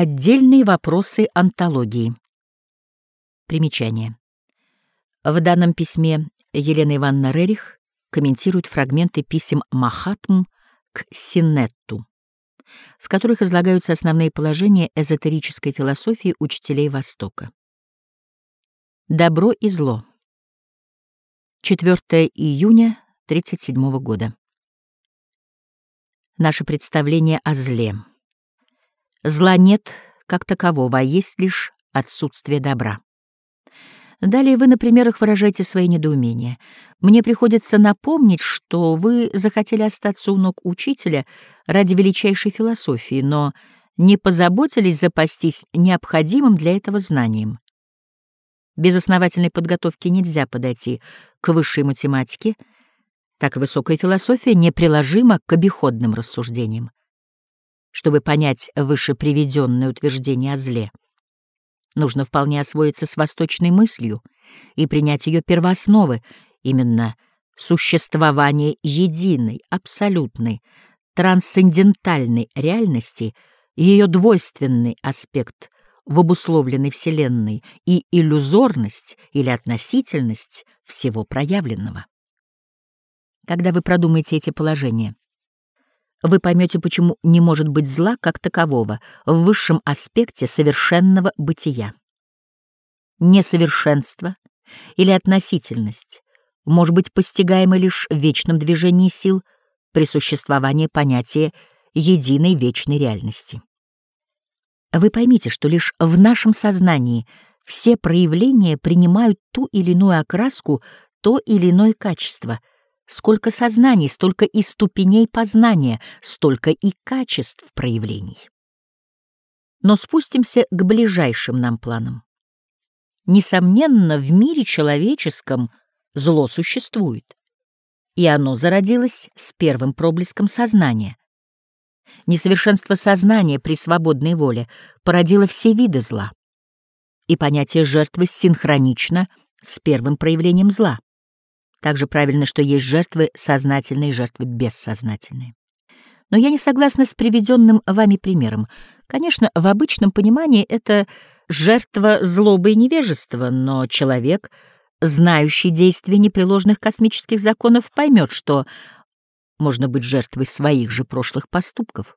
Отдельные вопросы антологии. Примечание. В данном письме Елена Ивановна Рерих комментирует фрагменты писем Махатм к Синетту, в которых излагаются основные положения эзотерической философии учителей Востока. Добро и зло. 4 июня 1937 года. Наше представление о зле. Зла нет как такового, а есть лишь отсутствие добра. Далее вы на примерах выражаете свои недоумения. Мне приходится напомнить, что вы захотели остаться у ног учителя ради величайшей философии, но не позаботились запастись необходимым для этого знанием. Без основательной подготовки нельзя подойти к высшей математике, так высокая философия неприложима к обиходным рассуждениям. Чтобы понять выше приведенное утверждение о зле, нужно вполне освоиться с восточной мыслью и принять ее первоосновы, именно существование единой, абсолютной, трансцендентальной реальности, ее двойственный аспект в обусловленной Вселенной и иллюзорность или относительность всего проявленного. Когда вы продумаете эти положения, вы поймете, почему не может быть зла как такового в высшем аспекте совершенного бытия. Несовершенство или относительность может быть постигаемо лишь в вечном движении сил при существовании понятия единой вечной реальности. Вы поймите, что лишь в нашем сознании все проявления принимают ту или иную окраску, то или иное качество — Сколько сознаний, столько и ступеней познания, столько и качеств проявлений. Но спустимся к ближайшим нам планам. Несомненно, в мире человеческом зло существует, и оно зародилось с первым проблеском сознания. Несовершенство сознания при свободной воле породило все виды зла, и понятие жертвы синхронично с первым проявлением зла. Также правильно, что есть жертвы сознательные и жертвы бессознательные. Но я не согласна с приведенным вами примером. Конечно, в обычном понимании это жертва злобы и невежества, но человек, знающий действия непреложных космических законов, поймет, что можно быть жертвой своих же прошлых поступков.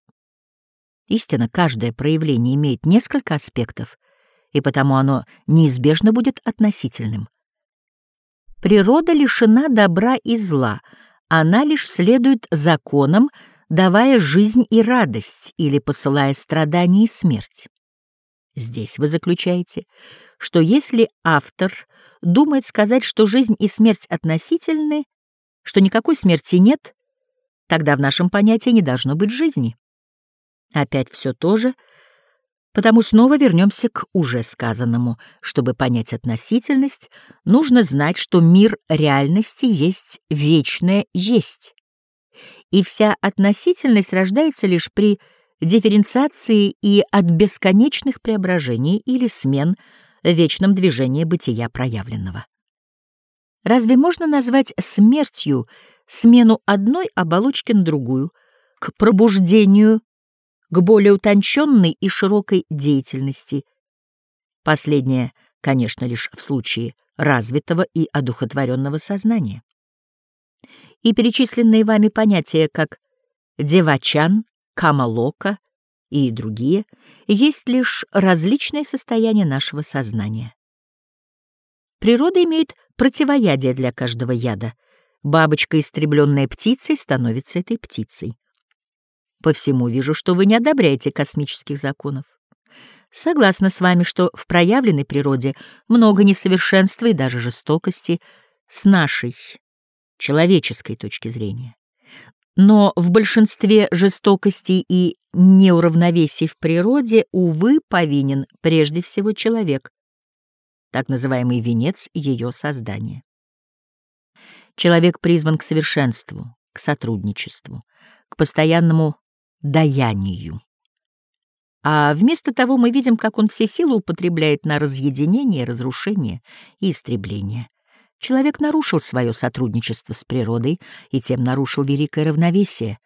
Истинно, каждое проявление имеет несколько аспектов, и потому оно неизбежно будет относительным. Природа лишена добра и зла, она лишь следует законам, давая жизнь и радость или посылая страдания и смерть. Здесь вы заключаете, что если автор думает сказать, что жизнь и смерть относительны, что никакой смерти нет, тогда в нашем понятии не должно быть жизни. Опять все то же — Потому снова вернемся к уже сказанному. Чтобы понять относительность, нужно знать, что мир реальности есть вечное есть. И вся относительность рождается лишь при дифференциации и от бесконечных преображений или смен в вечном движении бытия проявленного. Разве можно назвать смертью смену одной оболочки на другую, к пробуждению к более утонченной и широкой деятельности. Последнее, конечно, лишь в случае развитого и одухотворенного сознания. И перечисленные вами понятия, как девачан, камалока и другие, есть лишь различные состояния нашего сознания. Природа имеет противоядие для каждого яда. Бабочка, истребленная птицей, становится этой птицей. По всему вижу, что вы не одобряете космических законов. Согласна с вами, что в проявленной природе много несовершенства и даже жестокости с нашей человеческой точки зрения. Но в большинстве жестокостей и неуравновесий в природе, увы, повинен прежде всего человек, так называемый венец ее создания. Человек призван к совершенству, к сотрудничеству, к постоянному даянию. А вместо того мы видим, как он все силы употребляет на разъединение, разрушение и истребление. Человек нарушил свое сотрудничество с природой и тем нарушил великое равновесие.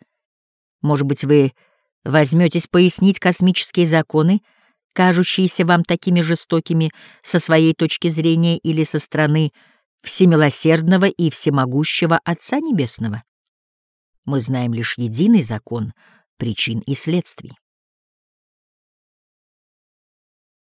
Может быть, вы возьметесь пояснить космические законы, кажущиеся вам такими жестокими со своей точки зрения или со стороны всемилосердного и всемогущего Отца Небесного? Мы знаем лишь единый закон причин и следствий.